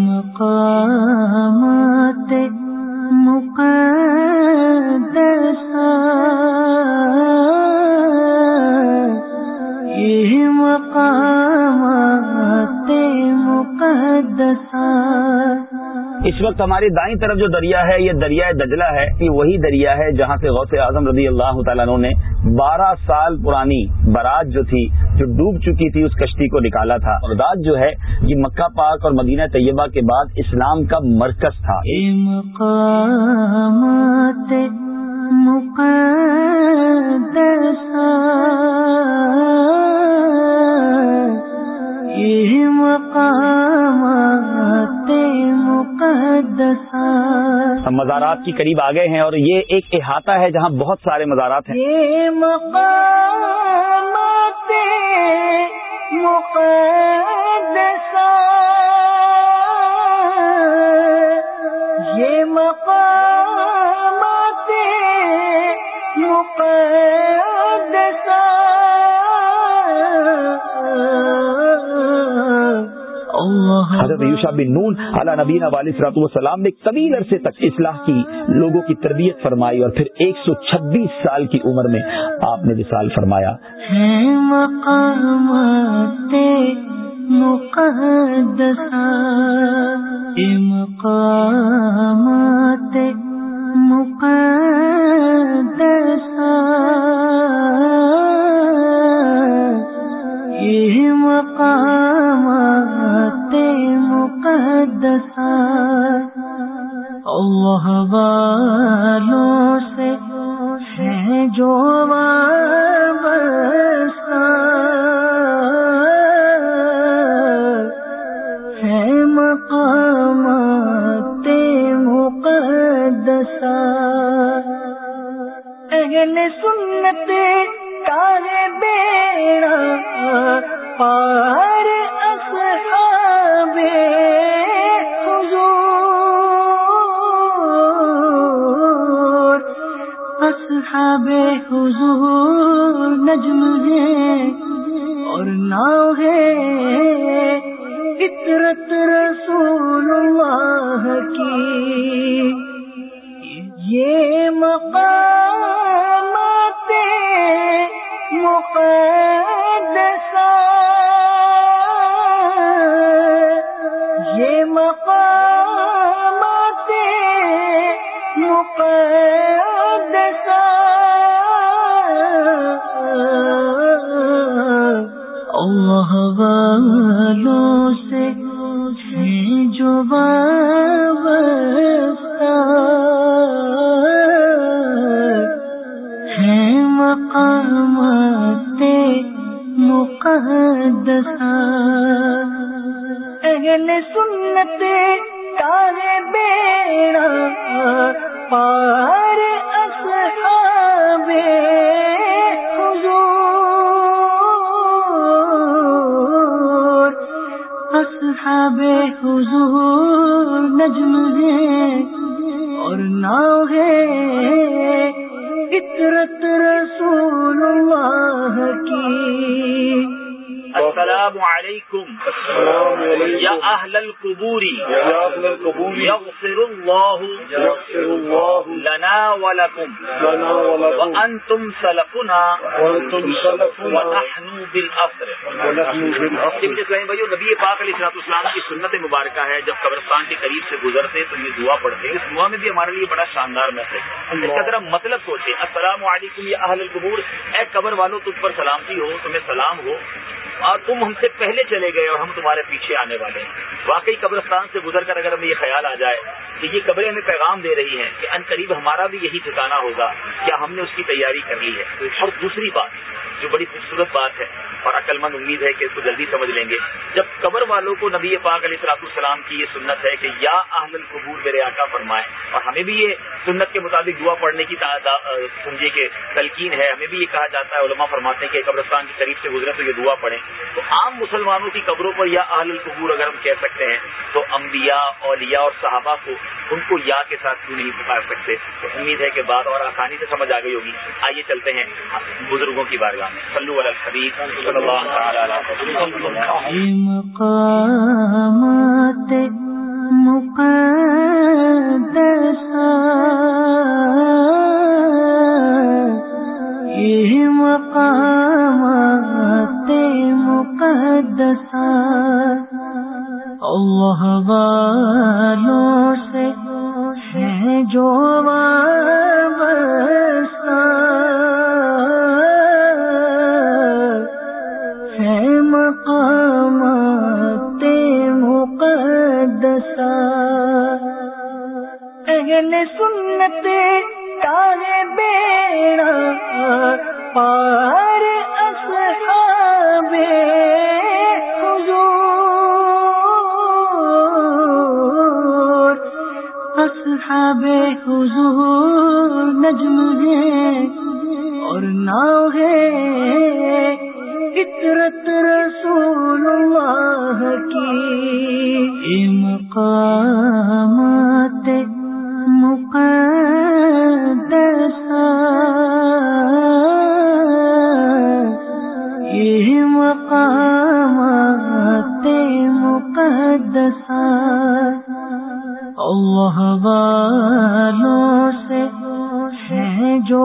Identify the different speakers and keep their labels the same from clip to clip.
Speaker 1: مقامات مقدسہ۔ یہ مقامات مقدسہ۔
Speaker 2: اس وقت ہماری دائیں طرف جو دریا ہے، یہ دریائے دجلہ ہے، یہ وہی دریا ہے جہاں سے غوث اعظم رضی اللہ تعالیٰ نے بارہ سال پرانی برات جو تھی جو ڈوب چکی تھی اس کشتی کو نکالا تھا۔ اور رات جو ہے یہ مکہ پاک اور مدینہ طیبہ کے بعد اسلام کا مرکز تھا۔
Speaker 1: یہ مقامات
Speaker 2: ہم مزارات کی قریب آ گئے ہیں اور یہ ایک احاطہ ہے جہاں بہت سارے مزارات ہیں۔
Speaker 1: یہ مقدسہ۔ یہ مقامات
Speaker 2: حضرت یوشا بن نون علی نبین علیہ صلاحت والسلام نے طویل عرصے تک اصلاح کی لوگوں کی تربیت فرمائی اور پھر ایک سو چھبیس سال کی عمر میں آپ نے وصال فرمایا۔
Speaker 1: مقامات مقدسہ یہ مقامات اللہ والوں سے ہے جو وابستہ ہے مقامات مقدسہ۔ اہل سنت بیڑا پار اصحاب حضور نجم ہے اور ناؤ ہے فطرت اصحاب حضور نجم ہے اور ناؤ ہے فطرت رسول اللہ کی۔
Speaker 3: السلام علیکم۔
Speaker 4: السلام علیکم
Speaker 3: یا اہل القبور۔
Speaker 4: یا اہل القبور۔
Speaker 3: یغفر اللہ لنا ولکم وانتم سلفنا
Speaker 4: وانتم سلفنا
Speaker 3: ونحن بالعصر
Speaker 4: ونحن بالعصر
Speaker 3: ابن اسلام بھائیو نبی پاک علیہ الصلوۃ والسلام کی سنت مبارکہ ہے جب قبرستان کے قریب سے گزرتے تو یہ دعا پڑھتے اس دعا میں بھی ہمارے لیے بڑا شاندار میسج ہے۔ اس کا ذرا مطلب سوچے السلام علیکم یا اہل القبور اے قبر والوں تم پر سلامتی ہو تمہیں سلام ہو۔ اور تم ہم سے پہلے چلے گئے اور ہم تمہارے پیچھے آنے والے ہیں۔ واقعی قبرستان سے گزر کر اگر ہمیں یہ خیال آ جائے کہ یہ قبریں ہمیں پیغام دے رہی ہیں کہ ان قریب ہمارا بھی یہی ٹھکانا ہوگا، کیا ہم نے اس کی تیاری کر لی ہے؟ اور دوسری بات جو بڑی خوبصورت بات ہے اور عقل مند امید ہے کہ اس کو جلدی سمجھ لیں گے۔ جب قبر والوں کو نبی پاک علیہ السلاط السلام کی یہ سنت ہے کہ یا اہل القبور میرے آقا فرمائے اور ہمیں بھی یہ سنت کے مطابق دعا پڑھنے کی سمجھے کہ تلقین ہے، ہمیں بھی یہ کہا جاتا ہے، علماء فرماتے ہیں کہ قبرستان کے قریب سے گزرے تو یہ دعا پڑھیں۔ تو عام مسلمانوں کی قبروں پر یا اہل القبور اگر ہم کہہ سکتے ہیں، تو انبیاء، اولیاء اور صحابہ کو ان کو یا کے ساتھ کیوں نہیں پکار سکتے؟ تو امید ہے کہ بات اور آسانی سے سمجھ آ گئی ہوگی۔ آئیے چلتے ہیں بزرگوں کی بارگاہ۔ صلو علی الحبیب صلی اللہ تعالی علیہ مقامات مقدسہ یہ
Speaker 1: مقامات مقدسہ اللہ والوں سے ہے جو وابستہ۔ اہل سنت تارے بیڑا، پار اصحاب حضور۔ اصحاب حضور نجم ہے اور ناؤ ہے فطرت رسول اللہ کی۔ یہ اللہ والوں سے ہے جو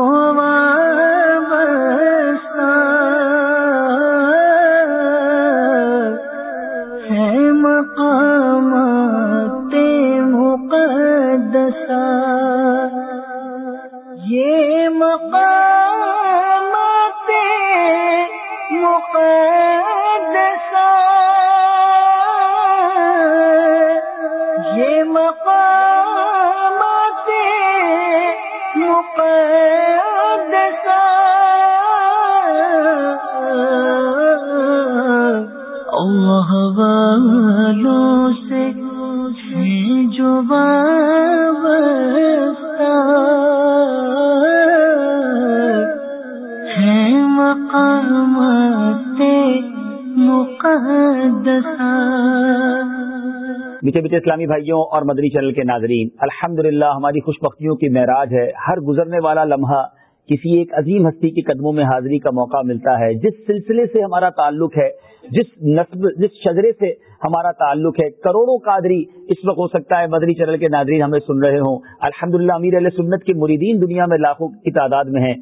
Speaker 3: میٹھے میٹھے اسلامی بھائیوں اور مدنی چینل کے ناظرین، الحمدللہ ہماری خوش بختیوں کی معراج ہے۔ ہر گزرنے والا لمحہ کسی ایک عظیم ہستی کے قدموں میں حاضری کا موقع ملتا ہے۔ جس سلسلے سے ہمارا تعلق ہے، جس نسب جس شجرے سے ہمارا تعلق ہے، کروڑوں قادری اس وقت ہو سکتا ہے مدنی چینل کے ناظرین ہمیں سن رہے ہوں۔ الحمدللہ امیر علیہ سنت کے مریدین دنیا میں لاکھوں کی تعداد میں ہیں۔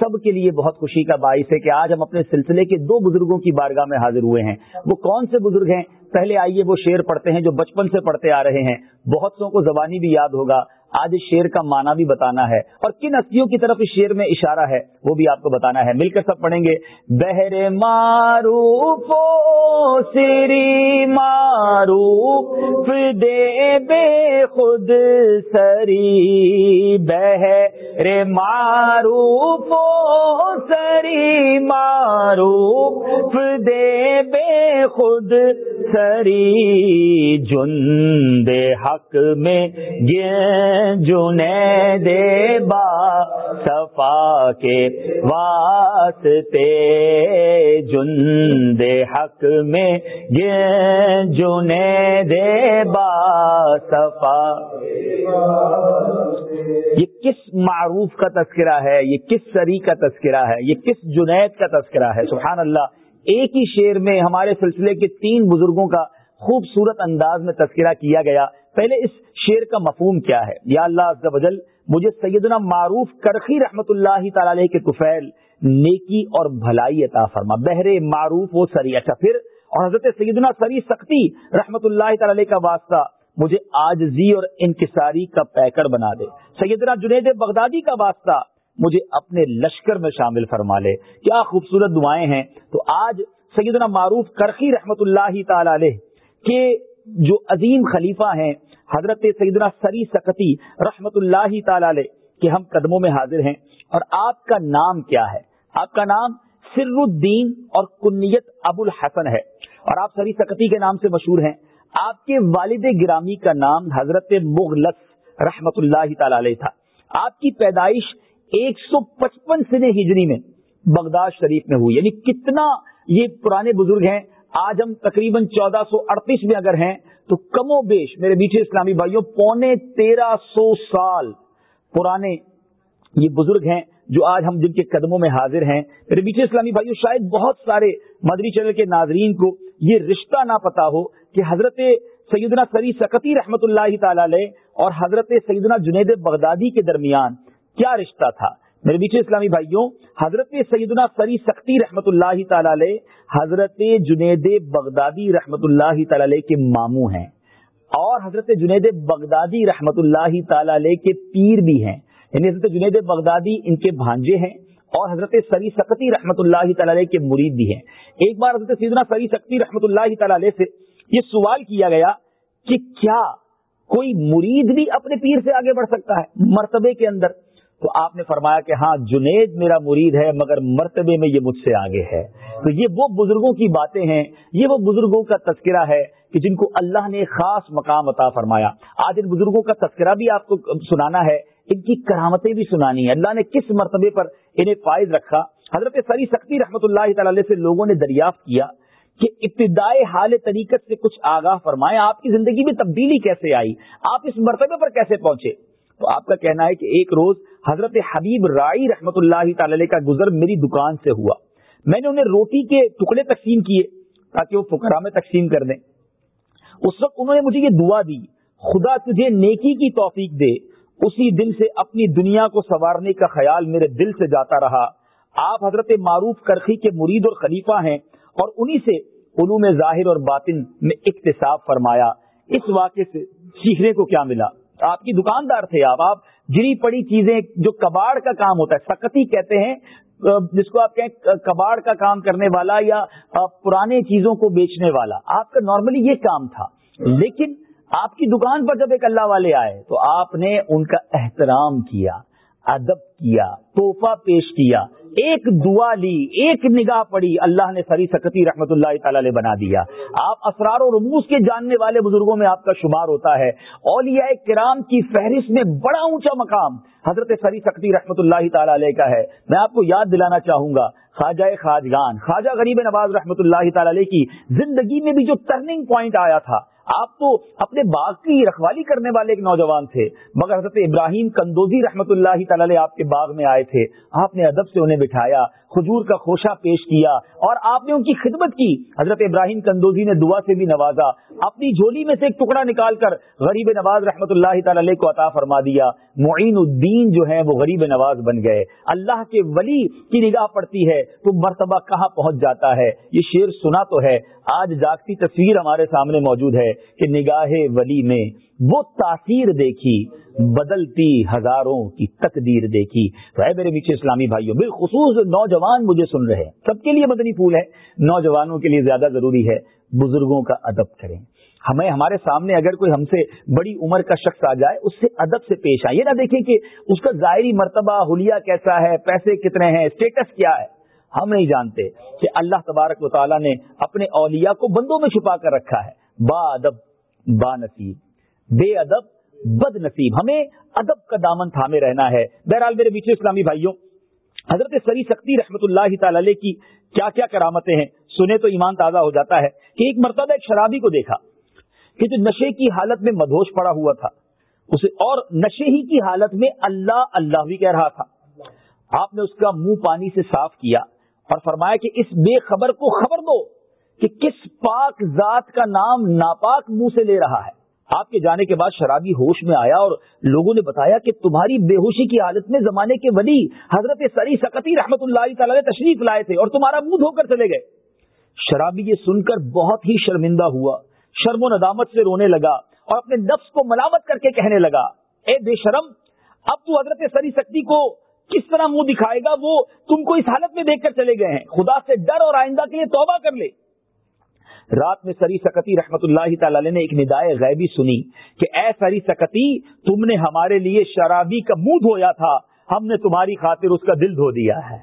Speaker 3: سب کے لیے بہت خوشی کا باعث ہے کہ آج ہم اپنے سلسلے کے دو بزرگوں کی بارگاہ میں حاضر ہوئے ہیں۔ وہ کون سے بزرگ ہیں؟ پہلے آئیے وہ شعر پڑھتے ہیں جو بچپن سے پڑھتے آ رہے ہیں۔ بہت سو کو زبانی بھی یاد ہوگا۔ آج اس شعر کا معنی بھی بتانا ہے اور کن ہستیوں کی طرف اس شعر میں اشارہ ہے وہ بھی آپ کو بتانا ہے مل کر سب پڑھیں گے۔ بہر معروف سری معروف دے بے خود سری۔ بہر معروف سری معروف دے بے خود سری۔ جن حق میں جنے با صفا کے واسطے جن حق میں جنے دے با صفا یہ کس معروف کا تذکرہ ہے؟ یہ کس سری کا تذکرہ ہے؟ یہ کس جنید کا تذکرہ ہے؟ سبحان اللہ، ایک ہی شعر میں ہمارے سلسلے کے تین بزرگوں کا خوبصورت انداز میں تذکرہ کیا گیا۔ پہلے اس شعر کا مفہوم کیا ہے؟ یا اللہ عز و جل، مجھے سیدنا معروف کرخی رحمت اللہ تعالی علیہ کے کفیل نیکی اور بھلائی عطا فرما۔ بہر معروف و سری اچھا پھر اور حضرت سیدنا سری سختی رحمت اللہ تعالی علیہ کا واسطہ مجھے آجزی اور انکساری کا پیکر بنا دے۔ سیدنا جنید بغدادی کا واسطہ مجھے اپنے لشکر میں شامل فرما لے۔ کیا خوبصورت دعائیں ہیں۔ تو آج سیدنا معروف کرخی رحمت اللہ تعالی علیہ کے جو عظیم خلیفہ ہیں حضرت سیدنا سری سکتی رحمت اللہ تعالی علیہ کے ہم قدموں میں حاضر ہیں اور آپ کا نام کیا ہے؟ آپ کا نام سر الدین اور کنیت ابو الحسن ہے اور آپ سری سکتی کے نام سے مشہور ہیں۔ آپ کے والد گرامی کا نام حضرت مغلس رحمت اللہ تعالی علیہ تھا۔ آپ کی پیدائش ایک سو پچپن سن ہجری میں بغداد شریف میں ہوئی۔ یعنی کتنا یہ پرانے بزرگ ہیں آج ہم تقریباً چودہ سو اڑتیس میں اگر ہیں، تو کم و بیش میرے میٹھے اسلامی بھائیوں، پونے تیرہ سو سال پرانے یہ بزرگ ہیں جو آج ہم جن کے قدموں میں حاضر ہیں۔ میرے میٹھے اسلامی بھائیوں، شاید بہت سارے مدری چینل کے ناظرین کو یہ رشتہ نہ پتا ہو کہ حضرت سیدنا سری سکتی رحمت اللہ تعالی علیہ اور حضرت سیدنا جنید بغدادی کے درمیان کیا رشتہ تھا۔ میرے میٹھے اسلامی بھائیوں، حضرت سیدنا سری سختی رحمت اللہ تعالی علیہ، حضرت جنید بغدادی رحمت اللہ تعالی علیہ کے ماموں ہیں اور حضرت جنید بغدادی رحمت اللہ تعالی علیہ کے پیر بھی ہیں۔ یعنی حضرت جنید بغدادی ان کے بھانجے ہیں اور حضرت سری سکتی رحمت اللہ تعالی علیہ کے مرید بھی ہیں۔ ایک بار حضرت سیدنا سری سکتی رحمت اللہ تعالی علیہ سے یہ سوال کیا گیا کہ کیا کوئی مرید بھی اپنے پیر سے آگے بڑھ سکتا ہے مرتبے کے اندر؟ تو آپ نے فرمایا کہ ہاں جنید میرا مرید ہے، مگر مرتبے میں یہ مجھ سے آگے ہے۔ تو یہ وہ بزرگوں کی باتیں ہیں، یہ وہ بزرگوں کا تذکرہ ہے کہ جن کو اللہ نے خاص مقام عطا فرمایا۔ آج ان بزرگوں کا تذکرہ بھی آپ کو سنانا ہے، ان کی کرامتیں بھی سنانی ہے اللہ نے کس مرتبے پر انہیں فائز رکھا؟ حضرت سری سختی رحمت اللہ تعالی سے لوگوں نے دریافت کیا کہ ابتدائی حال طریقت سے کچھ آگاہ فرمائے آپ کی زندگی میں تبدیلی کیسے آئی؟ آپ اس مرتبے پر کیسے پہنچے؟ تو آپ کا کہنا ہے کہ ایک روز حضرت حبیب رائی رحمت اللہ تعالی کا گزر میری دکان سے ہوا۔ میں نے انہیں روٹی کے ٹکڑے تقسیم کیے تاکہ وہ فکرا میں تقسیم کر دیں۔ اس وقت انہوں نے مجھے یہ دعا دی، خدا تجھے نیکی کی توفیق دے، اسی دن سے اپنی دنیا کو سنوارنے کا خیال میرے دل سے جاتا رہا۔ آپ حضرت معروف کرخی کے مرید اور خلیفہ ہیں اور انہی سے علوم ظاہر اور باطن میں اقتصاب فرمایا۔ اس واقعے سے سیکھنے کو کیا ملا؟ آپ کی دکاندار تھے آپ آپ گری پڑی چیزیں، جو کباڑ کا کام ہوتا ہے، سکتی کہتے ہیں جس کو آپ کہیں کباڑ کا کام کرنے والا یا پرانے چیزوں کو بیچنے والا، آپ کا نارملی یہ کام تھا۔ لیکن آپ کی دکان پر جب ایک اللہ والے آئے، تو آپ نے ان کا احترام کیا۔ ادب کیا توحفہ پیش کیا، ایک دعا لی، ایک نگاہ پڑی، اللہ نے سری سکتی رحمت اللہ تعالی بنا دیا۔ آپ اسرار و رموز کے جاننے والے بزرگوں میں آپ کا شمار ہوتا ہے۔ اولیاء کرام کی فہرست میں بڑا اونچا مقام حضرت سری سکتی رحمت اللہ تعالی علیہ کا ہے۔ میں آپ کو یاد دلانا چاہوں گا، خواجہ خاجگان، خواجہ غریب نواز رحمت اللہ تعالی علیہ کی زندگی میں بھی جو ٹرننگ پوائنٹ آیا تھا آپ تو اپنے باغ کی رکھوالی کرنے والے ایک نوجوان تھے، مگر حضرت ابراہیم کندوزی رحمت اللہ تعالی آپ کے باغ میں آئے تھے۔ آپ نے ادب سے انہیں بٹھایا خجور کا خوشہ پیش کیا، اور آپ نے ان کی خدمت کی۔ حضرت ابراہیم کندوزی نے دعا سے بھی نوازا، اپنی جھولی میں سے ایک ٹکڑا نکال کر غریب نواز رحمت اللہ تعالی کو عطا فرما دیا۔ معین الدین جو ہے وہ غریب نواز بن گئے۔ اللہ کے ولی کی نگاہ پڑتی ہے، تو مرتبہ کہاں پہنچ جاتا ہے؟ یہ شیر سنا تو ہے۔ آج جاگتی تصویر ہمارے سامنے موجود ہے۔ کہ نگاہ ولی میں وہ تاثیر دیکھی، بدلتی ہزاروں کی تقدیر دیکھی۔ تو اے میرے میٹھے اسلامی بھائیوں، بالخصوص نوجوان مجھے سن رہے ہیں۔ سب کے لیے مدنی پھول ہے، نوجوانوں کے لیے زیادہ ضروری ہے بزرگوں کا ادب کریں۔ ہمیں ہمارے سامنے اگر کوئی ہم سے بڑی عمر کا شخص آ جائے، اس سے ادب سے پیش آئے۔ یہ نہ دیکھیں کہ اس کا ظاہری مرتبہ حلیہ کیسا ہے، پیسے کتنے ہیں اسٹیٹس کیا ہے۔ ہم نہیں جانتے کہ اللہ تبارک و تعالیٰ نے اپنے اولیاء کو بندوں میں چھپا کر رکھا ہے۔ با ادب، با نصیب۔ بے ادب، بد نصیب۔ ہمیں ادب کا دامن تھامے رہنا ہے۔ بہرحال میرے بیچے اسلامی بھائیوں، حضرت سری سختی رحمت اللہ تعالی کی کیا کیا کرامتیں ہیں؟ سنے تو ایمان تازہ ہو جاتا ہے کہ ایک مرتبہ ایک شرابی کو دیکھا کہ جو نشے کی حالت میں مدھوش پڑا ہوا تھا، اسے اور نشے ہی کی حالت میں اللہ اللہ بھی کہہ رہا تھا۔ آپ نے اس کا منہ پانی سے صاف کیا اور فرمایا کہ اس بے خبر کو خبر دو۔ کہ کس پاک ذات کا نام ناپاک منہ سے لے رہا ہے۔ آپ کے جانے کے بعد شرابی ہوش میں آیا اور لوگوں نے بتایا کہ تمہاری بے ہوشی کی حالت میں زمانے کے ولی حضرت سری سکتی رحمت اللہ تعالی تشریف لائے تھے اور تمہارا منہ دھو کر چلے گئے۔ شرابی یہ سن کر بہت ہی شرمندہ ہوا۔ شرم و ندامت سے رونے لگا اور اپنے نفس کو ملامت کر کے کہنے لگا، اے بے شرم، اب تو حضرت سری سکتی کو کس طرح منہ دکھائے گا؟ وہ تم کو اس حالت میں دیکھ کر چلے گئے ہیں۔ خدا سے ڈر اور آئندہ کے لیے توبہ کر لے۔ رات میں سری سکتی رحمت اللہ تعالی نے ایک ندائے غیبی سنی کہ اے سری سکتی، تم نے ہمارے لیے شرابی کا منہ دھویا تھا، ہم نے تمہاری خاطر اس کا دل دھو دیا ہے۔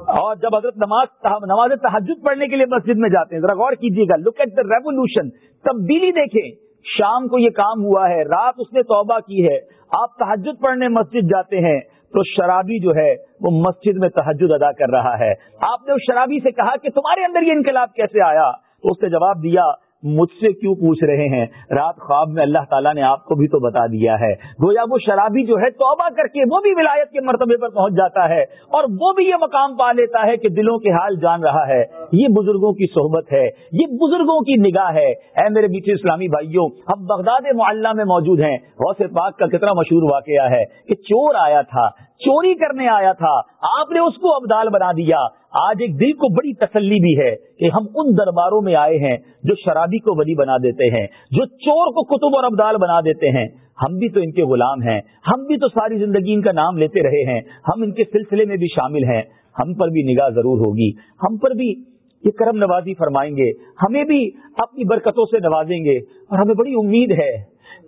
Speaker 3: اور جب حضرت نماز نماز تحجد پڑھنے کے لیے مسجد میں جاتے ہیں، ذرا غور کیجیے گا۔ لک ایٹ دا ریولیوشن تبدیلی دیکھیں۔ شام کو یہ کام ہوا ہے، رات اس نے توبہ کی ہے۔ آپ تحجد پڑھنے مسجد جاتے ہیں تو شرابی جو ہے وہ مسجد میں تحجد ادا کر رہا ہے۔ آپ نے اس شرابی سے کہا کہ تمہارے اندر یہ انقلاب کیسے آیا؟ اس نے جواب دیا، مجھ سے کیوں پوچھ رہے ہیں؟ رات خواب میں اللہ تعالیٰ نے آپ کو بھی تو بتا دیا ہے۔ گویا وہ شرابی جو ہے توبہ کر کے وہ بھی ولایت کے مرتبے پر پہنچ جاتا ہے اور وہ بھی یہ مقام پا لیتا ہے کہ دلوں کے حال جان رہا ہے۔ یہ بزرگوں کی صحبت ہے، یہ بزرگوں کی نگاہ ہے۔ اے میرے میٹھے اسلامی بھائیوں، ہم بغداد معلّہ میں موجود ہیں۔ غوث پاک کا کتنا مشہور واقعہ ہے کہ چور آیا تھا، چوری کرنے آیا تھا۔ آپ نے اس کو ابدال بنا دیا۔ آج ایک دل کو بڑی تسلی بھی ہے کہ ہم ان درباروں میں آئے ہیں جو شرابی کو ولی بنا دیتے ہیں، جو چور کو کتب اور ابدال بنا دیتے ہیں۔ ہم بھی تو ان کے غلام ہیں، ہم بھی تو ساری زندگی ان کا نام لیتے رہے ہیں، ہم ان کے سلسلے میں بھی شامل ہیں۔ ہم پر بھی نگاہ ضرور ہوگی، ہم پر بھی یہ کرم نوازی فرمائیں گے، ہمیں بھی اپنی برکتوں سے نوازیں گے۔ اور ہمیں بڑی امید ہے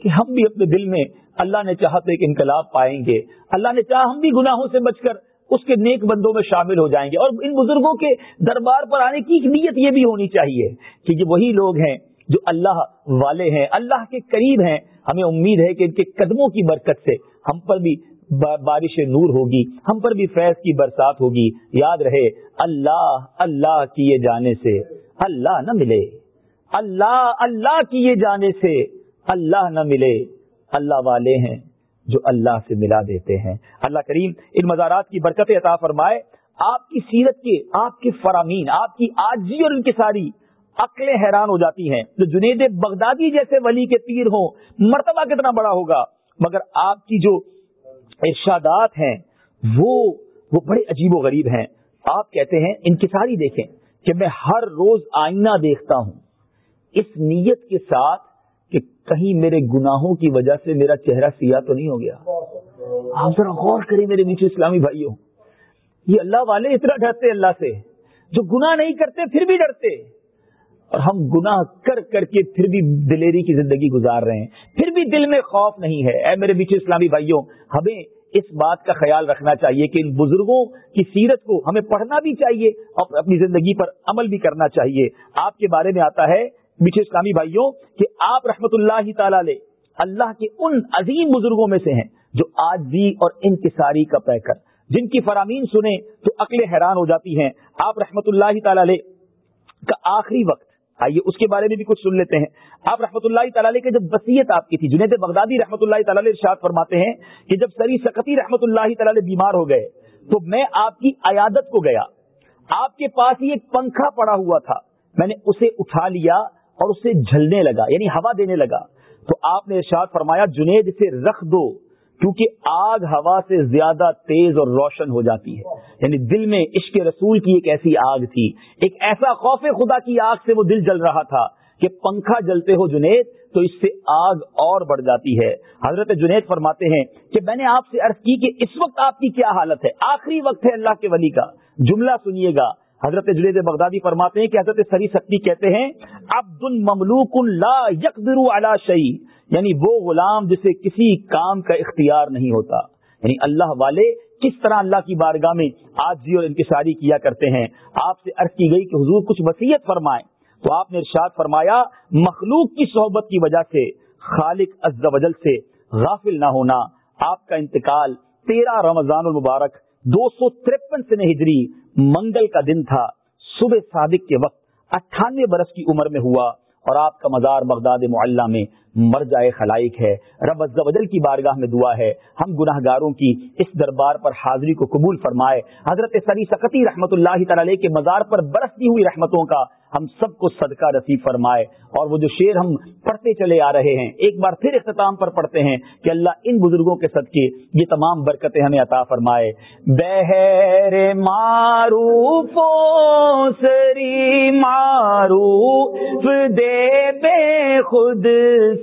Speaker 3: کہ ہم بھی اپنے دل میں اللہ نے چاہا تو ایک انقلاب پائیں گے۔ اللہ نے چاہا ہم بھی گناہوں سے بچ کر اس کے نیک بندوں میں شامل ہو جائیں گے اور ان بزرگوں کے دربار پر آنے کی ایک نیت یہ بھی ہونی چاہیے کہ یہ وہی لوگ ہیں جو اللہ والے ہیں، اللہ کے قریب ہیں۔ ہمیں امید ہے کہ ان کے قدموں کی برکت سے ہم پر بھی بارش نور ہوگی، ہم پر بھی فیض کی برسات ہوگی۔ یاد رہے، اللہ اللہ کیے جانے سے اللہ نہ ملے۔ اللہ اللہ کیے جانے سے اللہ نہ ملے۔ اللہ والے ہیں۔ جو اللہ سے ملا دیتے ہیں۔ اللہ کریم ان مزارات کی برکت عطا فرمائے۔ آپ کی سیرت کے، آپ کے فرامین، آپ کی آجی اور ان کی ساری عقلیں حیران ہو جاتی ہیں۔ جو جنید بغدادی جیسے ولی کے پیر ہوں، مرتبہ کتنا بڑا ہوگا۔ مگر آپ کی جو ارشادات ہیں، وہ وہ بڑے عجیب و غریب ہیں۔ آپ کہتے ہیں، ان کی ساری دیکھیں کہ میں ہر روز آئینہ دیکھتا ہوں۔ اس نیت کے ساتھ کہیں میرے گناہوں کی وجہ سے میرا چہرہ سیاہ تو نہیں ہو گیا؟ آپ ذرا غور کریں میرے نیچے اسلامی بھائیوں، یہ اللہ والے اتنا ڈرتے اللہ سے، جو گناہ نہیں کرتے پھر بھی ڈرتے۔ اور ہم گناہ کر کر کے پھر بھی دلیری کی زندگی گزار رہے ہیں۔ پھر بھی دل میں خوف نہیں ہے۔ اے میرے بیچے اسلامی بھائیوں، ہمیں اس بات کا خیال رکھنا چاہیے کہ ان بزرگوں کی سیرت کو ہمیں پڑھنا بھی چاہیے اور اپنی زندگی پر عمل بھی کرنا چاہیے۔ آپ کے بارے میں آتا ہے بیچے اسلامی بھائیوں، کہ آپ رحمت اللہ تعالی اللہ کے ان عظیم بزرگوں میں سے ہیں جو آج بھی اور انکساری کا پیکر جن کی فرامین سنیں تو عقلیں حیران ہو جاتی ہیں۔ آپ رحمت اللہ تعالی کا آخری وقت، آئیے اس کے بارے میں بھی کچھ سن لیتے ہیں۔ آپ رحمۃ اللہ تعالی کے جب وسیعت آپ کی تھی، جنید بغدادی رحمۃ اللہ تعالی ارشاد فرماتے ہیں کہ جب سری سکتی رحمۃ اللہ تعالی بیمار ہو گئے، تو میں آپ کی عیادت کو گیا۔ آپ کے پاس ہی ایک پنکھا پڑا ہوا تھا، میں نے اسے اٹھا لیا۔ اور اسے جھلنے لگا یعنی ہوا دینے لگا۔ تو آپ نے ارشاد فرمایا، جنید اسے رکھ دو، کیونکہ آگ ہوا سے زیادہ تیز اور روشن ہو جاتی ہے۔ یعنی دل میں عشق رسول کی ایک ایسی آگ تھی۔ ایک ایسا خوف خدا کی آگ سے وہ دل جل رہا تھا کہ پنکھا جلتے ہو جنید تو اس سے آگ اور بڑھ جاتی ہے۔ حضرت جنید فرماتے ہیں کہ میں نے آپ سے عرض کی کہ اس وقت آپ کی کیا حالت ہے؟ آخری وقت ہے اللہ کے ولی کا۔ جملہ سنیے گا۔ حضرت جنید بغدادی فرماتے ہیں کہ حضرت سری سکتی کہتے ہیں، عبد مملوک لا یقدر علی شعی یعنی وہ غلام جسے کسی کام کا اختیار نہیں ہوتا۔ یعنی اللہ والے کس طرح اللہ کی بارگاہ میں آجی اور انکساری کیا کرتے ہیں۔ آپ سے عرض کی گئی کہ حضور کچھ وسیعت فرمائیں۔ تو آپ نے ارشاد فرمایا، مخلوق کی صحبت کی وجہ سے، خالق عز و جل سے غافل نہ ہونا۔ آپ کا انتقال تیرہ رمضان المبارک، دو سو ترپن سے ہجری منگل کا دن تھا۔ صبح صادق کے وقت اٹھانوے برس کی عمر میں ہوا اور آپ کا مزار بغداد معلّہ میں مر جائے خلائق ہے۔ رب عزوجل کی بارگاہ میں دعا ہے۔ ہم گناہ گاروں کی اس دربار پر حاضری کو قبول فرمائے۔ حضرت سری سکتی رحمت اللہ تعالی کے مزار پر برستی ہوئی رحمتوں کا ہم سب کو صدقہ رسیب فرمائے اور وہ جو شعر ہم پڑھتے چلے آ رہے ہیں، ایک بار پھر اختتام پر پڑھتے ہیں کہ اللہ ان بزرگوں کے صدقے، یہ تمام برکتیں ہمیں عطا فرمائے۔ بہر معروف سری معروف دے بے خود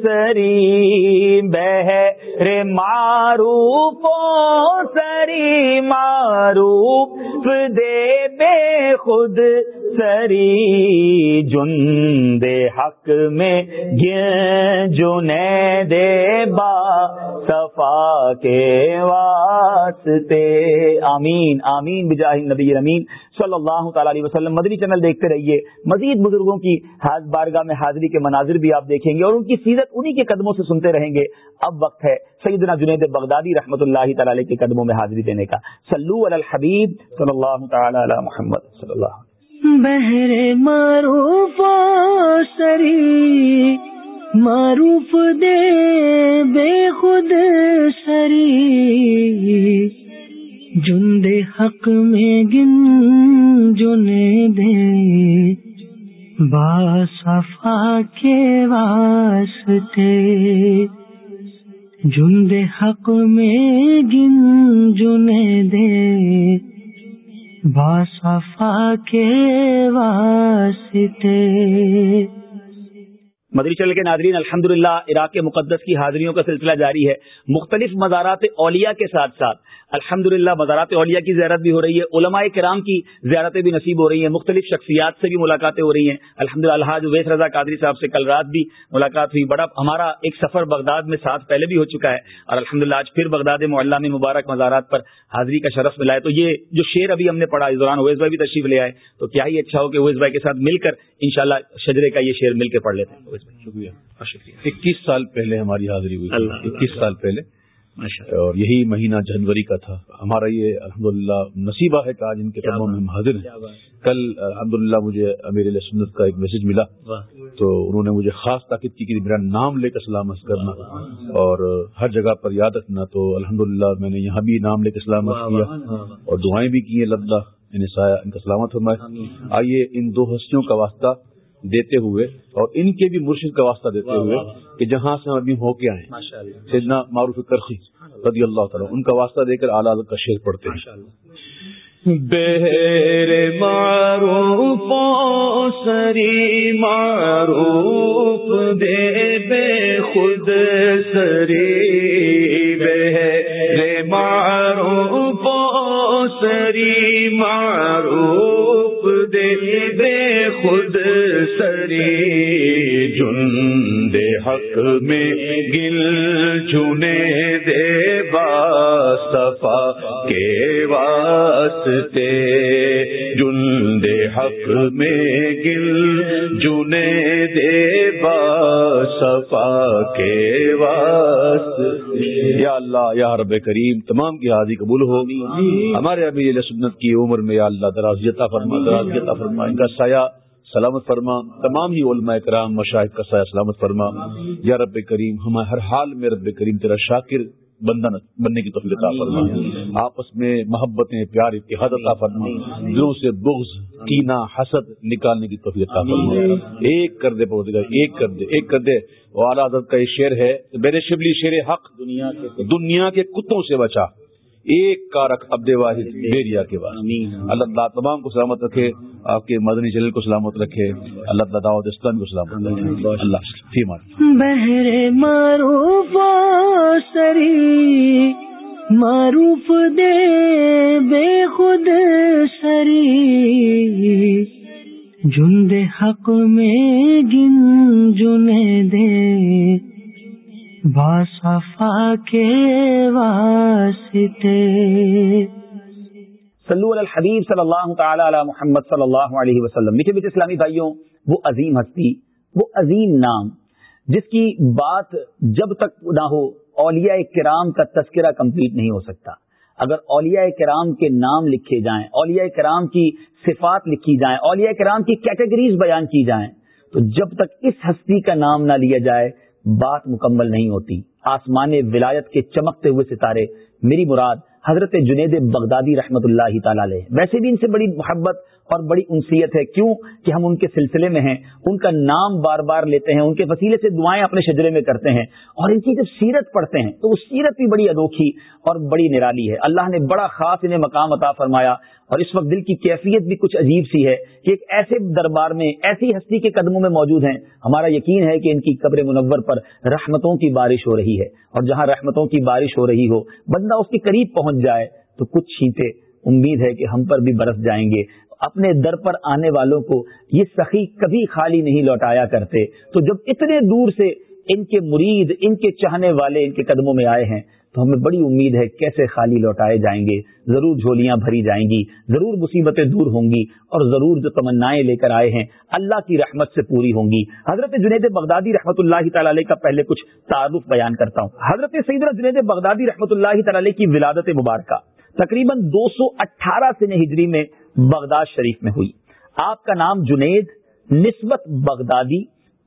Speaker 3: سری۔ بہر معروف سری معروف دے بے خود سری۔ جن دے حق میں جنے دے با، صفا کے واسطے۔ آمین آمین، بجاہ نبی امین صلی اللہ تعالی علیہ وسلم۔ مدنی چینل دیکھتے رہیے۔ مزید بزرگوں کی بارگاہ میں حاضری کے مناظر بھی آپ دیکھیں گے اور ان کی سیرت انہی کے قدموں سے سنتے رہیں گے۔ اب وقت ہے سیدنا جنید بغدادی رحمۃ اللہ تعالی کے قدموں میں حاضری دینے کا۔ سلو الحبیب صلی اللہ تعالی علی محمد صلی اللہ
Speaker 1: بہر معروف سری، معروف دے بے خود سری۔ جن دے حق میں گن جنے دے با صفا کے واسطے۔ جن دے حق میں گن جنے دے باصفا کے واسطے
Speaker 3: مدری چل کے ناظرین، الحمدللہ، عراق مقدس کی حاضریوں کا سلسلہ جاری ہے۔ مختلف مزارات اولیاء کے ساتھ ساتھ، الحمدللہ، مزارات اولیاء کی زیارت بھی ہو رہی ہے۔ علماء کرام کی زیارتیں بھی نصیب ہو رہی ہیں۔ مختلف شخصیات سے بھی ملاقاتیں ہو رہی ہیں۔ الحمد الحاظ ویس رضا قادری صاحب سے کل رات بھی ملاقات ہوئی۔ بڑا ہمارا ایک سفر بغداد میں ساتھ پہلے بھی ہو چکا ہے۔ اور الحمد آج پھر بغداد معلّہ میں مبارک مزارات پر حاضری کا شرف ملا ہے۔ تو یہ جو شعر ابھی ہم نے پڑھا، اس دوران اویس بھائی بھی تشریف لے آئے، تو کیا ہی اچھا ہو کہ اویس بھائی کے ساتھ مل کر انشاءاللہ شجرے کا یہ شعر مل کے پڑھ لیتے ہیں۔
Speaker 5: شکریہ۔ شکریہ۔ اکیس سال پہلے ہماری حاضری ہوئی اکیس سال پہلے۔ اور یہی مہینہ جنوری کا تھا۔ ہمارا یہ الحمدللہ نصیبہ ہے کہ آج ان کے تمام میں حاضر ہیں۔ کل الحمدللہ مجھے امیر علیہ سنت کا ایک میسج ملا۔ تو انہوں نے مجھے خاص تاکید کی کہ میرا نام لے کر سلامت کرنا۔ اور ہر جگہ پر یاد رکھنا۔ تو الحمدللہ میں نے یہاں بھی نام لے کر سلامت کیا۔ اور دعائیں بھی کی ہیں لبدہ انہیں سایہ ان کا سلامت فرمائے۔ آئیے ان دو ہستیوں کا واسطہ۔ دیتے ہوئے اور ان کے بھی مرشد کا واسطہ دیتے ہوئے کہ جہاں سے ہم ابھی ہو کے آئے سیدنا معروف کرخی رضی اللہ تعالیٰ ان کا واسطہ دے کر اعلیٰ کا شعر پڑھتے ہیں۔
Speaker 6: بہر معروف سری معروف دے بے خود سری۔ بہر معروف سری معروف دے بے خود سری جن دے حق میں گل چنے دے با صفا کے واسطے۔ جن دے حق میں گل جنے دے با صفا کے واسطے۔
Speaker 5: یا اللہ یا رب کریم تمام کی حاضری قبول ہو ہمارے ابھی سنت کی عمر میں یا اللہ درازیتا فرما درازیتا فرما، ان کا سایہ سلامت فرما، تمام ہی علماء کرام، مشاہد کا سایہ سلامت فرما۔ یا رب کریم، ہمیں ہر حال میں رب کریم تیرا شاکر بندن بننے کی توفیق عطا فرما۔ آپس میں محبتیں، پیار، اتحاد عطا فرما۔ دلوں سے بغض کینا حسد نکالنے کی توفیق عطا فرما۔ ایک کر دے بہت ایک کر دے، ایک کر دے۔ وہ اعلیٰ حضرت کا یہ شعر ہے، میرے شبلی شیر حق دنیا کے دنیا کے کتوں سے بچا۔ ایک کارک عبد واحد بیریا کے بعد اللہ تعالیٰ تمام کو سلامت رکھے آپ کے مدنی جلیل کو سلامت رکھے اللہ تعالیٰ دعوت اسلام کو سلامت رکھے۔ اللہ
Speaker 1: بہر معروف سری معروف دے بے خود سری۔ جند حق میں گن جنے دے باصفا کے واسطے۔
Speaker 3: صلو علی الحبیب صلی اللہ تعالی علی محمد صلی اللہ علیہ وسلم۔ میٹھے میٹھے اسلامی بھائیوں، وہ عظیم ہستی، وہ عظیم نام، جس کی بات جب تک نہ ہو، اولیاء کرام کا تذکرہ کمپلیٹ نہیں ہو سکتا۔ اگر اولیاء کرام کے نام لکھے جائیں، اولیاء کرام کی صفات لکھی جائیں، اولیاء کرام کی کیٹیگریز بیان کی جائیں، تو جب تک اس ہستی کا نام نہ لیا جائے بات مکمل نہیں ہوتی۔ آسمان ولایت کے چمکتے ہوئے ستارے۔ میری مراد حضرت جنید بغدادی رحمت اللہ تعالی علیہ۔ ویسے بھی ان سے بڑی محبت اور بڑی انسیت ہے۔ کیوں کہ ہم ان کے سلسلے میں ہیں، ان کا نام بار بار لیتے ہیں، ان کے وسیلے سے دعائیں اپنے شجرے میں کرتے ہیں۔ اور ان کی جب سیرت پڑھتے ہیں، تو وہ سیرت بھی بڑی انوکھی اور بڑی نرالی ہے۔ اللہ نے بڑا خاص انہیں مقام عطا فرمایا۔ اور اس وقت دل کی کیفیت بھی کچھ عجیب سی ہے کہ ایک ایسے دربار میں، ایسی ہستی کے قدموں میں موجود ہیں۔ ہمارا یقین ہے کہ ان کی قبر منور پر رحمتوں کی بارش ہو رہی ہے۔ اور جہاں رحمتوں کی بارش ہو رہی ہو، بندہ اس کے قریب پہنچ جائے تو کچھ چھینٹے امید ہے کہ ہم پر بھی برس جائیں گے۔ اپنے در پر آنے والوں کو یہ سخی کبھی خالی نہیں لوٹایا کرتے۔ تو جب اتنے دور سے ان کے مرید، ان کے چاہنے والے ان کے قدموں میں آئے ہیں، تو ہمیں بڑی امید ہے کیسے خالی لوٹائے جائیں گے۔ ضرور جھولیاں بھری جائیں گی، ضرور مصیبتیں دور ہوں گی اور ضرور جو تمنائیں لے کر آئے ہیں، اللہ کی رحمت سے پوری ہوں گی۔ حضرت جنید بغدادی رحمۃ اللہ تعالی علیہ کا پہلے کچھ تعارف بیان کرتا ہوں۔ حضرت سیدنا جنید بغدادی رحمۃ اللہ تعالی کی ولادت مبارکہ، تقریباً دو سو اٹھارہ سے ہجری میں بغداد شریف میں ہوئی۔ آپ کا نام جنید، نسبت بغدادی،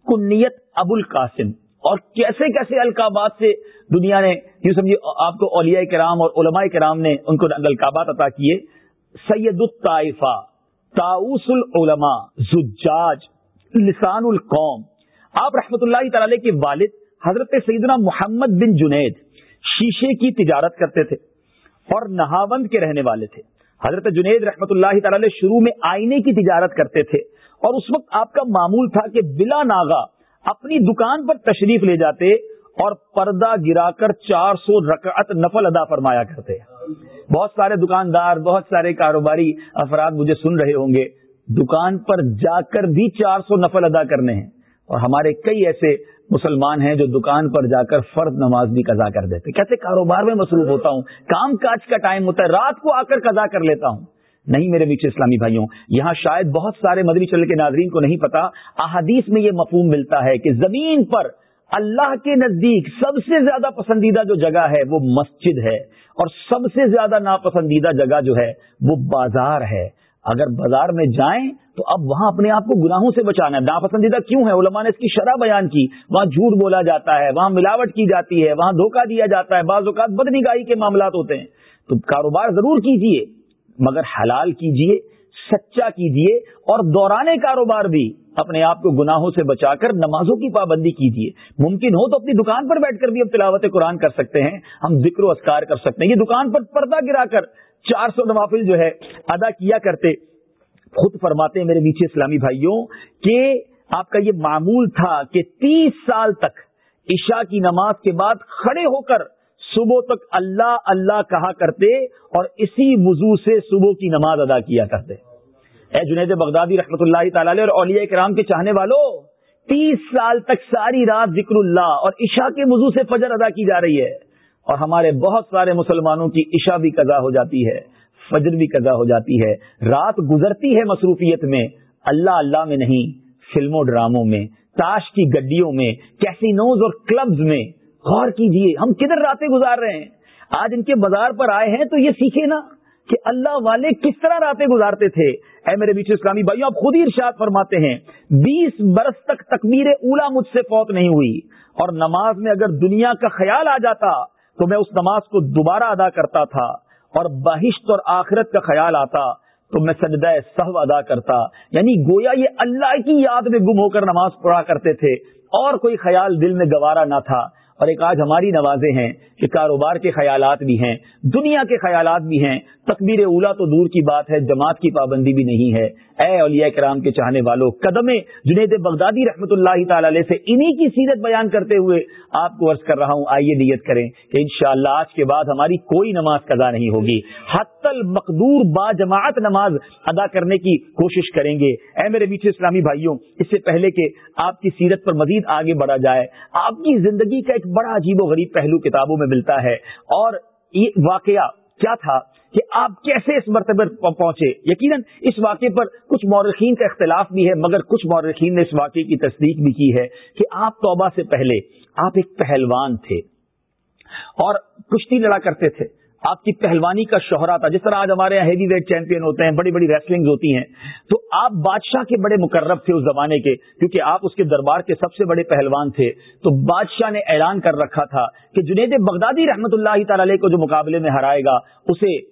Speaker 3: کنیت ابو القاسم اور کیسے کیسے القابات سے دنیا نے، یوں سمجھے آپ کو اولیاء کرام اور علماء کرام نے ان کو القابات عطا کیے۔ سید الطائفہ تاؤس العلماء، زجاج، لسان القوم۔ آپ رحمت اللہ تعالی کے والد حضرت سیدنا محمد بن جنید شیشے کی تجارت کرتے تھے اور نہاوند کے رہنے والے تھے۔ حضرت جنید رحمت اللہ تعالی شروع میں آئینے کی تجارت کرتے تھے اور اس وقت آپ کا معمول تھا کہ بلا ناغا اپنی دکان پر تشریف لے جاتے اور پردہ گرا کر چار سو رکعت نفل ادا فرمایا کرتے۔ بہت سارے دکاندار، بہت سارے کاروباری افراد مجھے سن رہے ہوں گے۔ دکان پر جا کر بھی چار سو نفل ادا کرنے ہیں۔ اور ہمارے کئی ایسے مسلمان ہیں جو دکان پر جا کر فرد نماز بھی قضا کر دیتے کیسے کاروبار میں مصروف ہوتا ہوں؟ کام کاج کا ٹائم ہوتا ہے، رات کو آ کر قضا کر لیتا ہوں۔ نہیں میرے میٹھے اسلامی بھائیوں، یہاں شاید بہت سارے مدنی چل کے ناظرین کو نہیں پتا، احادیث میں یہ مفہوم ملتا ہے کہ زمین پر اللہ کے نزدیک سب سے زیادہ پسندیدہ جو جگہ ہے وہ مسجد ہے اور سب سے زیادہ ناپسندیدہ جگہ جو ہے وہ بازار ہے۔ اگر بازار میں جائیں تو اب وہاں اپنے آپ کو گناہوں سے بچانا ہے۔ ناپسندیدہ کیوں ہے؟ علماء نے اس کی شرح بیان کی۔ وہاں جھوٹ بولا جاتا ہے، وہاں ملاوٹ کی جاتی ہے، وہاں دھوکہ دیا جاتا ہے۔ بعض اوقات بدنگاہی کے معاملات ہوتے ہیں۔ تو کاروبار ضرور کیجیے مگر حلال کیجیے سچا کیجیے اور دوران کاروبار بھی اپنے آپ کو گناہوں سے بچا کر نمازوں کی پابندی کیجیے ممکن ہو تو اپنی دکان پر بیٹھ کر بھی اب تلاوت قرآن کر سکتے ہیں۔ ہم ذکر و اسکار کر سکتے ہیں۔ یہ دکان پر پردہ گرا کر چار سو نوافل جو ہے ادا کیا کرتے، خود فرماتے ہیں میرے نیچے اسلامی بھائیوں کہ آپ کا یہ معمول تھا کہ تیس سال تک عشاء کی نماز کے بعد کھڑے ہو کر صبح تک اللہ اللہ کہا کرتے اور اسی وضو سے صبح کی نماز ادا کیا کرتے۔ اے جنید بغدادی رحمت اللہ تعالی اور اولیاء کرام کے چاہنے والوں، تیس سال تک ساری رات ذکر اللہ اور عشاء کے وضو سے فجر ادا کی جا رہی ہے۔ اور ہمارے بہت سارے مسلمانوں کی عشاء بھی قضا ہو جاتی ہے، فجر بھی قضا ہو جاتی ہے۔ رات گزرتی ہے مصروفیت میں، اللہ اللہ میں نہیں، فلموں، ڈراموں میں، تاش کی گڈیوں میں، کیسینوز اور کلبز میں۔ غور کیجیے، ہم کدھر راتیں گزار رہے ہیں؟ آج ان کے بازار پر آئے ہیں تو یہ سیکھے نا کہ اللہ والے کس طرح راتیں گزارتے تھے۔ اے میرے بیچ اسلامی بھائیوں آپ خود ہی ارشاد فرماتے ہیں، بیس برس تک تکبیر اولا مجھ سے فوت نہیں ہوئی۔ اور نماز میں اگر دنیا کا خیال آ جاتا تو میں اس نماز کو دوبارہ ادا کرتا تھا اور بہشت اور آخرت کا خیال آتا، تو میں سجدہ صحو ادا کرتا۔ یعنی گویا یہ اللہ کی یاد میں گم ہو کر نماز پڑھا کرتے تھے، اور کوئی خیال دل میں گوارا نہ تھا۔ اور ایک آج ہماری نوازیں ہیں کہ کاروبار کے خیالات بھی ہیں، دنیا کے خیالات بھی ہیں۔ تکبیر اولا تو دور کی بات ہے، جماعت کی پابندی بھی نہیں ہے۔ اے اولیاء کرام کے چاہنے والوں قدم جنید بغدادی رحمت اللہ تعالی علیہ سے انہی کی سیرت بیان کرتے ہوئے آپ کو عرض کر رہا ہوں، آئیے نیت کریں کہ انشاءاللہ آج کے بعد ہماری کوئی نماز قضا نہیں ہوگی۔ حت المقدور با جماعت نماز ادا کرنے کی کوشش کریں گے۔ اے میرے میٹھے اسلامی بھائیوں، اس سے پہلے کہ آپ کی سیرت پر مزید آگے بڑھا جائے، آپ کی زندگی کا ایک بڑا عجیب و غریب پہلو کتابوں میں ملتا ہے۔ اور یہ واقعہ کیا تھا؟ کہ آپ کیسے اس مرتبہ پہنچے؟ یقیناً اس واقعے پر کچھ مورخین کا اختلاف بھی ہے، مگر کچھ مورخین نے اس واقعے کی تصدیق بھی کی ہے کہ آپ توبہ سے پہلے آپ ایک پہلوان تھے اور کشتی لڑا کرتے تھے۔ آپ کی پہلوانی کا شہرا تھا۔ جس طرح آج ہمارے یہاں ہیوی ویٹ چیمپئن ہوتے ہیں بڑی بڑی ریسلنگ ہوتی ہیں، تو آپ بادشاہ کے بڑے مقرب تھے اس زمانے کے، کیونکہ آپ اس کے دربار کے سب سے بڑے پہلوان تھے۔ تو بادشاہ نے اعلان کر رکھا تھا کہ جنید بغدادی رحمت اللہ تعالی کو جو مقابلے میں ہرائے گا، اسے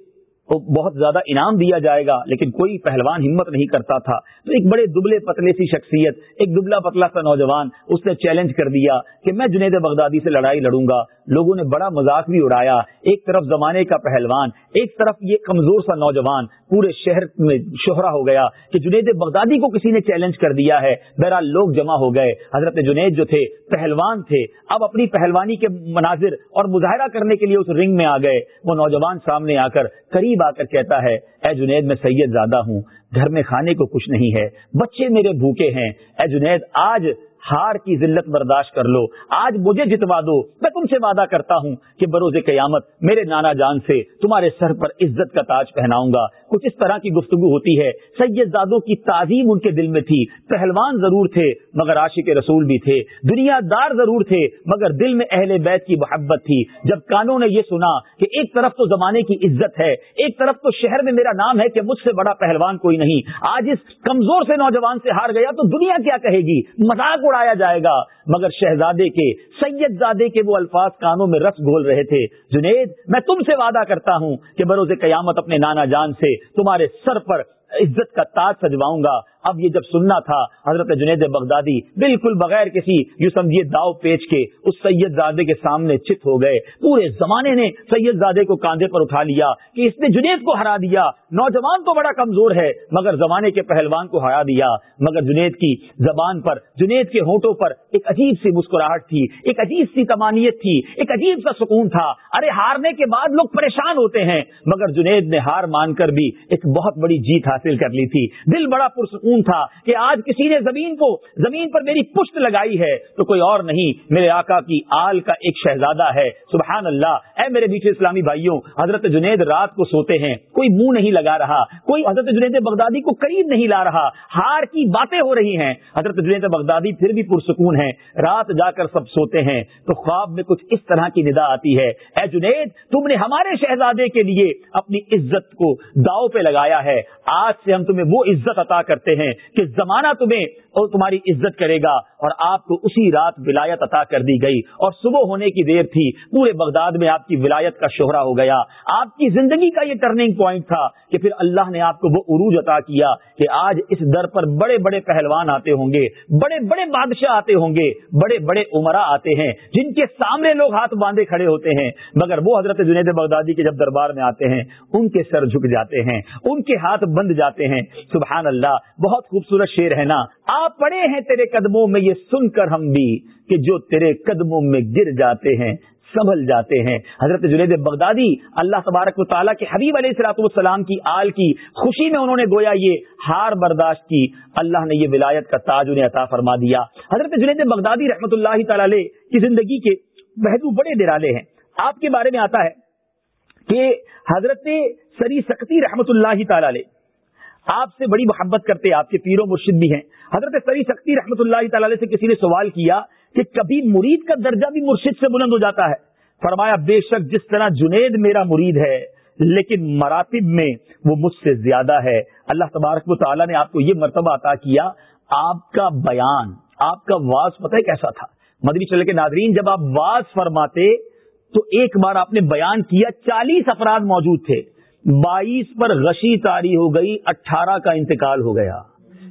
Speaker 3: بہت زیادہ انعام دیا جائے گا، لیکن کوئی پہلوان ہمت نہیں کرتا تھا۔ تو ایک بڑے دبلے پتلے سی شخصیت، ایک دبلا پتلا سا نوجوان، اس نے چیلنج کر دیا کہ میں جنید بغدادی سے لڑائی لڑوں گا۔ لوگوں نے بڑا مذاق بھی اڑایا۔ ایک طرف زمانے کا پہلوان، ایک طرف یہ کمزور سا نوجوان، پورے شہر میں شہرا ہو گیا کہ جنید بغدادی کو کسی نے چیلنج کر دیا ہے۔ بہرحال لوگ جمع ہو گئے۔ حضرت جنید جو تھے، پہلوان تھے۔ اب اپنی پہلوانی کے مناظر اور مظاہرہ کرنے کے لیے اس رنگ میں آ گئے۔ وہ نوجوان سامنے آ کر قریب آ کر کہتا ہے، اے جنید، میں سید زیادہ ہوں۔ گھر میں کھانے کو کچھ نہیں ہے۔ بچے میرے بھوکے ہیں۔ اے جنید، آج ہار کی ذلت برداشت کر لو۔ آج مجھے جتوا دو۔ میں تم سے وعدہ کرتا ہوں کہ بروز قیامت میرے نانا جان سے تمہارے سر پر عزت کا تاج پہناؤں گا۔ کچھ اس طرح کی گفتگو ہوتی ہے۔ سید زادوں کی تعظیم ان کے دل میں تھی۔ پہلوان ضرور تھے، مگر عاشق رسول بھی تھے۔ دنیا دار ضرور تھے، مگر دل میں اہل بیت کی محبت تھی۔ جب کانوں نے یہ سنا کہ ایک طرف تو زمانے کی عزت ہے، ایک طرف تو شہر میں میرا نام ہے کہ مجھ سے بڑا پہلوان کوئی نہیں۔ آج اس کمزور سے نوجوان سے ہار گیا تو دنیا کیا کہے گی؟ مذاق اڑایا جائے گا۔ مگر شہزادے کے سید زادے کے وہ الفاظ کانوں میں رس گھول رہے تھے۔ جنید، میں تم سے وعدہ کرتا ہوں کہ بروز قیامت اپنے نانا جان سے تمہارے سر پر عزت کا تاج سجواؤں گا۔ اب یہ جب سننا تھا حضرت جنید بغدادی بالکل بغیر کسی یوں سمجھیے داؤ پیچ کے اس سید زادے کے سامنے چت ہو گئے۔ پورے زمانے نے سید زادے کو کاندھے پر اٹھا لیا کہ اس نے جنید کو ہرا دیا۔ نوجوان تو بڑا کمزور ہے، مگر زمانے کے پہلوان کو ہرا دیا۔ مگر جنید کی زبان پر، جنید کے ہونٹوں پر ایک عجیب سی مسکراہٹ تھی، ایک عجیب سی تمانیت تھی، ایک عجیب سا سکون تھا۔ ارے ہارنے کے بعد لوگ پریشان ہوتے ہیں۔ مگر جنید نے ہار مان کر بھی ایک بہت بڑی جیت حاصل کر لی تھی۔ دل بڑا پرسکون تھا کہ آج کسی نے زمین کو، زمین پر میری پشت لگائی ہے۔ تو کوئی اور نہیں، میرے آقا کی آل کا ایک شہزادہ ہے۔ سبحان اللہ۔ اے میرے بیچے اسلامی بھائیوں، حضرت جنید رات کو سوتے ہیں، کوئی منہ نہیں لگا رہا۔ کوئی حضرت جنید بغدادی کو قریب نہیں لا رہا۔ ہار کی باتیں ہو رہی ہیں۔ حضرت جنید بغدادی پھر بھی پرسکون ہے رات جا کر سب سوتے ہیں۔ تو خواب میں کچھ اس طرح کی ندا آتی ہے۔ اے جنید، تم نے ہمارے شہزادے کے لیے اپنی عزت کو داؤ پہ لگایا ہے۔ آج سے ہم تمہیں وہ عزت عطا کرتے ہیں۔ کہ زمانہ تمہیں اور تمہاری عزت کرے گا اور آپ کو اسی رات ولایت عطا کر دی گئی اور صبح ہونے کی دیر تھی، پورے بغداد میں آپ کی ولایت کا شہرا ہو گیا۔ آپ کی زندگی کا یہ ٹرننگ پوائنٹ تھا کہ پھر اللہ نے آپ کو وہ عروج عطا کیا کہ آج اس در پر بڑے بڑے پہلوان آتے ہوں گے، بڑے بڑے بادشاہ آتے ہوں گے، بڑے بڑے عمرا آتے ہیں، جن کے سامنے لوگ ہاتھ باندھے کھڑے ہوتے ہیں۔ مگر وہ حضرت جنید بغدادی کے جب دربار میں آتے ہیں، ان کے سر جھک جاتے ہیں، ان کے ہاتھ بند جاتے ہیں۔ سبحان اللہ، بہت خوبصورت شیر ہے نا۔ پڑے ہیں تیرے قدموں میں، یہ سن کر ہم بھی کہ جو تیرے قدموں میں گر جاتے ہیں، سنبھل جاتے ہیں۔ حضرت جنید بغدادی اللہ تبارک و تعالیٰ کے حبیب علیہ السلاط والسلام کی آل کی خوشی میں انہوں نے گویا یہ ہار برداشت کی۔ اللہ نے یہ ولایت کا تاج انہیں عطا فرما دیا۔ حضرت جنید بغدادی رحمۃ اللہ تعالی کی زندگی کے محدود بڑے نرالے ہیں۔ آپ کے بارے میں آتا ہے کہ حضرت سری سکتی رحمت اللہ تعالی آپ سے بڑی محبت کرتے آپ کے پیر و مرشد بھی ہیں۔ حضرت سری سکتی رحمت اللہ تعالی سے کسی نے سوال کیا کہ کبھی مرید کا درجہ بھی مرشد سے بلند ہو جاتا ہے؟ فرمایا، بے شک جس طرح جنید میرا مرید ہے، لیکن مراتب میں وہ مجھ سے زیادہ ہے۔ اللہ تبارک و تعالیٰ نے آپ کو یہ مرتبہ عطا کیا، آپ کا بیان، آپ کا واز پتہ کیسا تھا؟ مدری چل کے ناظرین، جب آپ واز فرماتے تو ایک بار آپ نے بیان کیا، چالیس افراد موجود تھے۔ بائیس پر غشی تاری ہو گئی، اٹھارہ کا انتقال ہو گیا۔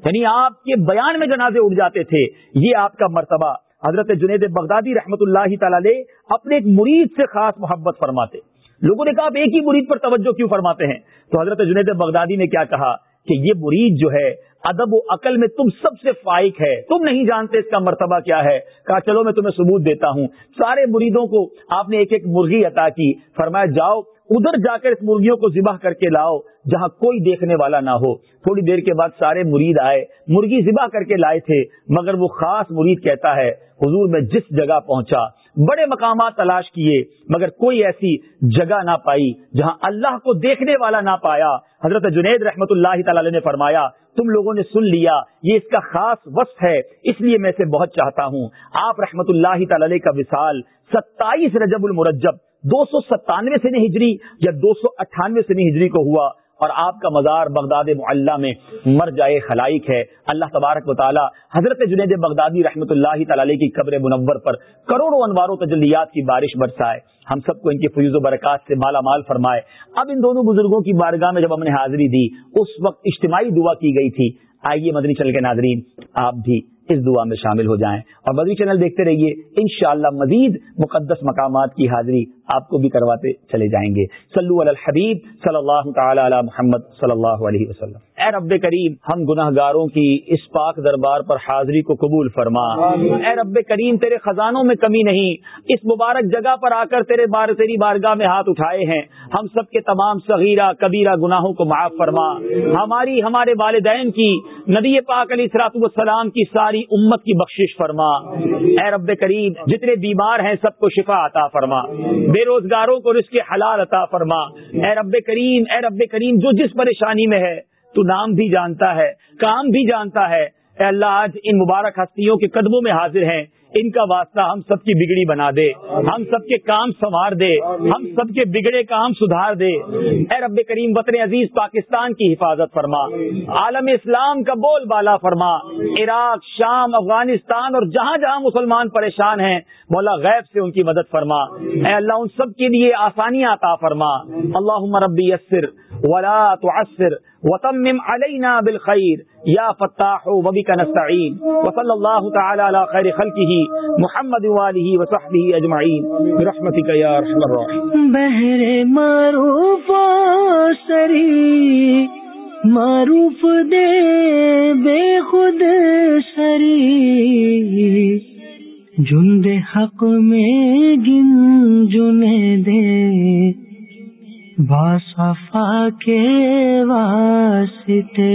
Speaker 3: یعنی آپ کے بیان میں جنازے اٹھ جاتے تھے۔ یہ آپ کا مرتبہ۔ حضرت جنید بغدادی رحمت اللہ تعالی اپنے ایک مرید سے خاص محبت فرماتے۔ لوگوں نے کہا، آپ ایک ہی مرید پر توجہ کیوں فرماتے ہیں؟ تو حضرت جنید بغدادی نے کیا کہا؟ کہ یہ مرید جو ہے، ادب و عقل میں تم سب سے فائق ہے۔ تم نہیں جانتے اس کا مرتبہ کیا ہے۔ کہا، چلو میں تمہیں ثبوت دیتا ہوں۔ سارے مریدوں کو آپ نے ایک ایک مرغی عطا کی۔ فرمایا، جاؤ، ادھر جا کر اس مرغیوں کو ذبح کر کے لاؤ، جہاں کوئی دیکھنے والا نہ ہو۔ تھوڑی دیر کے بعد سارے مرید آئے۔ مرغی ذبح کر کے لائے تھے، مگر وہ خاص مرید کہتا ہے، حضور میں جس جگہ پہنچا بڑے مقامات تلاش کیے، مگر کوئی ایسی جگہ نہ پائی جہاں اللہ کو دیکھنے والا نہ پایا۔ حضرت جنید رحمت اللہ تعالی نے فرمایا، تم لوگوں نے سن لیا، یہ اس کا خاص وصف ہے، اس لیے میں اسے بہت چاہتا ہوں۔ آپ رحمت اللہ تعالی کا وصال ستائیس رجب المرجب، دو سو ستانوے سے ہجری یا دو سو اٹھانوے سے ہجری کو ہوا۔ اور آپ کا مزار بغداد معلّہ میں مر جائے خلائق ہے۔ اللہ تبارک و تعالی حضرت جنید بغدادی رحمۃ اللہ تعالی کی قبر منور پر کروڑوں انوار و تجلیات کی بارش برسائے۔ ہم سب کو ان کی فیوز و برکات سے مالا مال فرمائے۔ اب ان دونوں بزرگوں کی بارگاہ میں جب ہم نے حاضری دی، اس وقت اجتماعی دعا کی گئی تھی۔ آئیے مدنی چل کے ناظرین، آپ بھی اس دعا میں شامل ہو جائیں۔ اور مدنی چینل دیکھتے رہیے، انشاءاللہ مزید مقدس مقامات کی حاضری آپ کو بھی کرواتے چلے جائیں گے۔ صلو علی الحبیب صلی اللہ تعالی علی محمد صلی اللہ علیہ وسلم۔ اے رب کریم ہم گناہ گاروں کی اس پاک دربار پر حاضری کو قبول فرما۔ اے رب کریم تیرے خزانوں میں کمی نہیں۔ اس مبارک جگہ پر آ کر تیرے بار تیری بارگاہ میں ہاتھ اٹھائے ہیں۔ ہم سب کے تمام صغیرہ کبیرہ گناہوں کو معاف فرما۔ ہماری ہمارے والدین کی نبی پاک علیہ اصلاط والسلام کی ساری امت کی بخشش فرما۔ اے رب کریم جتنے بیمار ہیں سب کو شفا عطا فرما۔ بے روزگاروں کو رزق حلال عطا فرما۔ اے رب کریم، اے رب کریم، جو جس پریشانی میں ہے، تو نام بھی جانتا ہے، کام بھی جانتا ہے۔ اے اللہ، آج ان مبارک ہستیوں کے قدموں میں حاضر ہیں۔ ان کا واسطہ ہم سب کی بگڑی بنا دے۔ ہم سب کے کام سنوار دے۔ ہم سب کے بگڑے کام سدھار دے۔ اے رب کریم، وطن عزیز، پاکستان کی حفاظت فرما۔ عالم اسلام کا بول بالا فرما۔ عراق، شام، افغانستان اور جہاں جہاں مسلمان پریشان ہیں، مولا غیب سے ان کی مدد فرما۔ اے اللہ، ان سب کے لیے آسانیاں عطا فرما۔ اللہ ربی یسر۔ ولا تعسر. وتمم علينا بالخير. يا فتاح، وبك نستعين. وصلى الله تعالى على خير خلقه، محمد واله وصحبه اجمعين برحمتك يا ارحم الراحمين.
Speaker 1: بہر معروف و سری معروف دے بے خود سری جند حق میں گن جنے دے باصفا کے واسطے